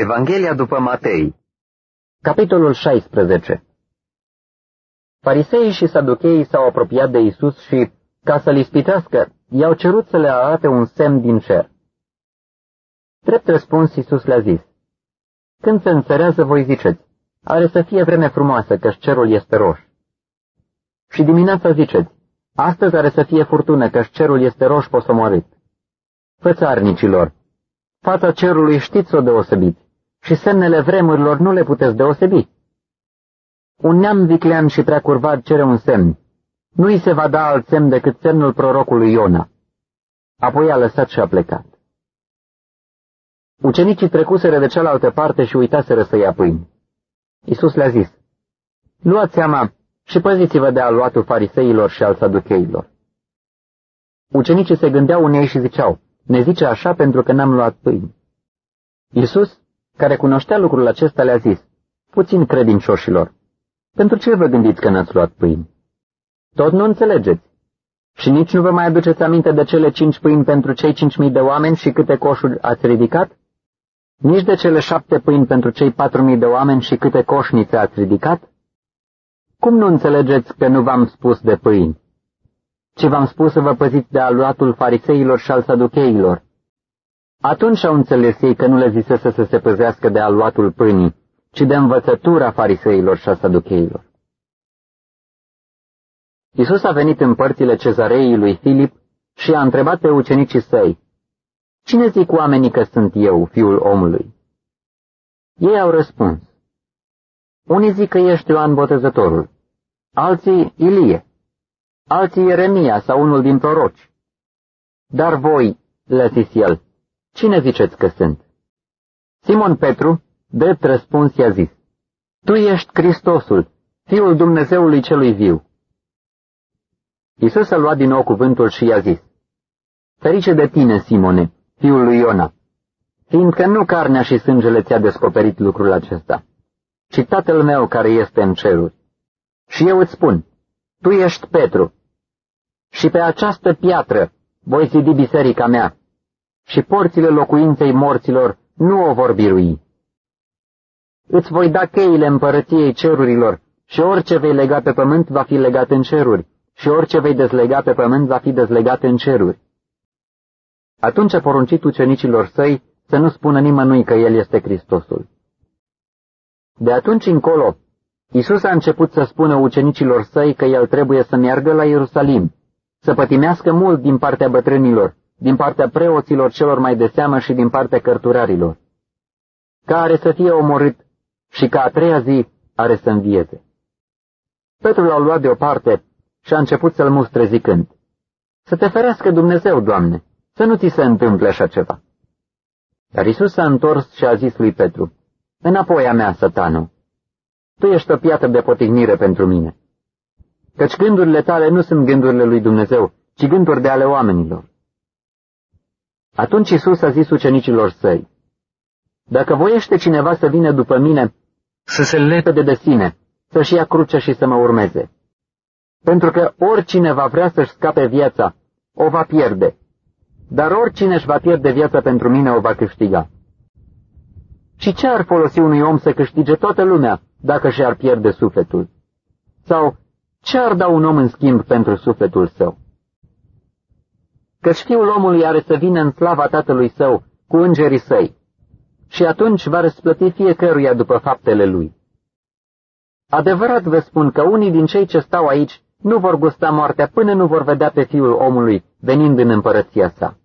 Evanghelia după Matei Capitolul 16 Fariseii și saducheii s-au apropiat de Isus și, ca să-l ispitească, i-au cerut să le arate un semn din cer. Drept răspuns, Isus le-a zis, Când se înțărează, voi ziceți, are să fie vreme frumoasă, că cerul este roș. Și dimineața ziceți, astăzi are să fie furtună, că cerul este roș posomorât. Fățarnicilor, fața cerului știți o deosebiți și semnele vremurilor nu le puteți deosebi. Un neam viclean și prea curvat cere un semn. Nu îi se va da alt semn decât semnul prorocului Iona. Apoi a lăsat și a plecat. Ucenicii trecuseră de cealaltă parte și uitaseră să ia pâini. Iisus le-a zis, Luați seama și păziți-vă de aluatul fariseilor și al saducheilor. Ucenicii se gândeau unei și ziceau, ne zice așa pentru că n-am luat pâini. Iisus care cunoștea lucrul acesta, le-a zis, puțin credincioșilor, pentru ce vă gândiți că n-ați luat pâini? Tot nu înțelegeți. Și nici nu vă mai aduceți aminte de cele cinci pâini pentru cei cinci mii de oameni și câte coșuri ați ridicat? Nici de cele șapte pâini pentru cei patru mii de oameni și câte coșnițe ați ridicat? Cum nu înțelegeți că nu v-am spus de pâini? Ci v-am spus să vă păziți de aluatul fariseilor și al saducheilor. Atunci au înțeles ei că nu le zisese să se păzească de aluatul pâinii, ci de învățătura fariseilor și a saducheilor. Isus a venit în părțile cezarei lui Filip și a întrebat pe ucenicii săi, Cine zic oamenii că sunt eu, fiul omului? Ei au răspuns, Unii zic că ești Ioan Botezătorul, alții Ilie, alții Ieremia sau unul din proroci. Dar voi, le-a zis el, Cine ziceți că sunt? Simon Petru, drept răspuns, i-a zis, Tu ești Hristosul, Fiul Dumnezeului celui viu. Isus a luat din nou cuvântul și i-a zis, Ferice de tine, Simone, fiul lui Iona, fiindcă nu carnea și sângele ți-a descoperit lucrul acesta, ci Tatăl meu care este în ceruri. Și eu îți spun, tu ești Petru, și pe această piatră voi zidi biserica mea și porțile locuinței morților nu o vor birui. Îți voi da cheile împărăției cerurilor și orice vei lega pe pământ va fi legat în ceruri și orice vei dezlega pe pământ va fi dezlegat în ceruri. Atunci a poruncit ucenicilor săi să nu spună nimănui că El este Hristosul. De atunci încolo, Isus a început să spună ucenicilor săi că El trebuie să meargă la Ierusalim, să pătimească mult din partea bătrânilor din partea preoților celor mai de seamă și din partea cărturarilor, care să fie omorât și ca a treia zi are să învieze. Petru l-a luat deoparte și a început să-l mustre zicând, Să te ferească Dumnezeu, Doamne, să nu ți se întâmple așa ceva. Dar Isus s-a întors și a zis lui Petru, Înapoi a mea, satanu, tu ești o piatră de potignire pentru mine, căci gândurile tale nu sunt gândurile lui Dumnezeu, ci gânduri de ale oamenilor. Atunci Isus a zis ucenicilor săi, Dacă voiește cineva să vină după mine, să se lepede de sine, să-și ia crucea și să mă urmeze. Pentru că oricine va vrea să-și scape viața, o va pierde, dar oricine își va pierde viața pentru mine o va câștiga. Și ce ar folosi unui om să câștige toată lumea dacă și-ar pierde sufletul? Sau ce ar da un om în schimb pentru sufletul său? Căci fiul omului are să vină în slava tatălui său cu îngerii săi și atunci va răsplăti fiecăruia după faptele lui. Adevărat vă spun că unii din cei ce stau aici nu vor gusta moartea până nu vor vedea pe fiul omului venind în împărăția sa.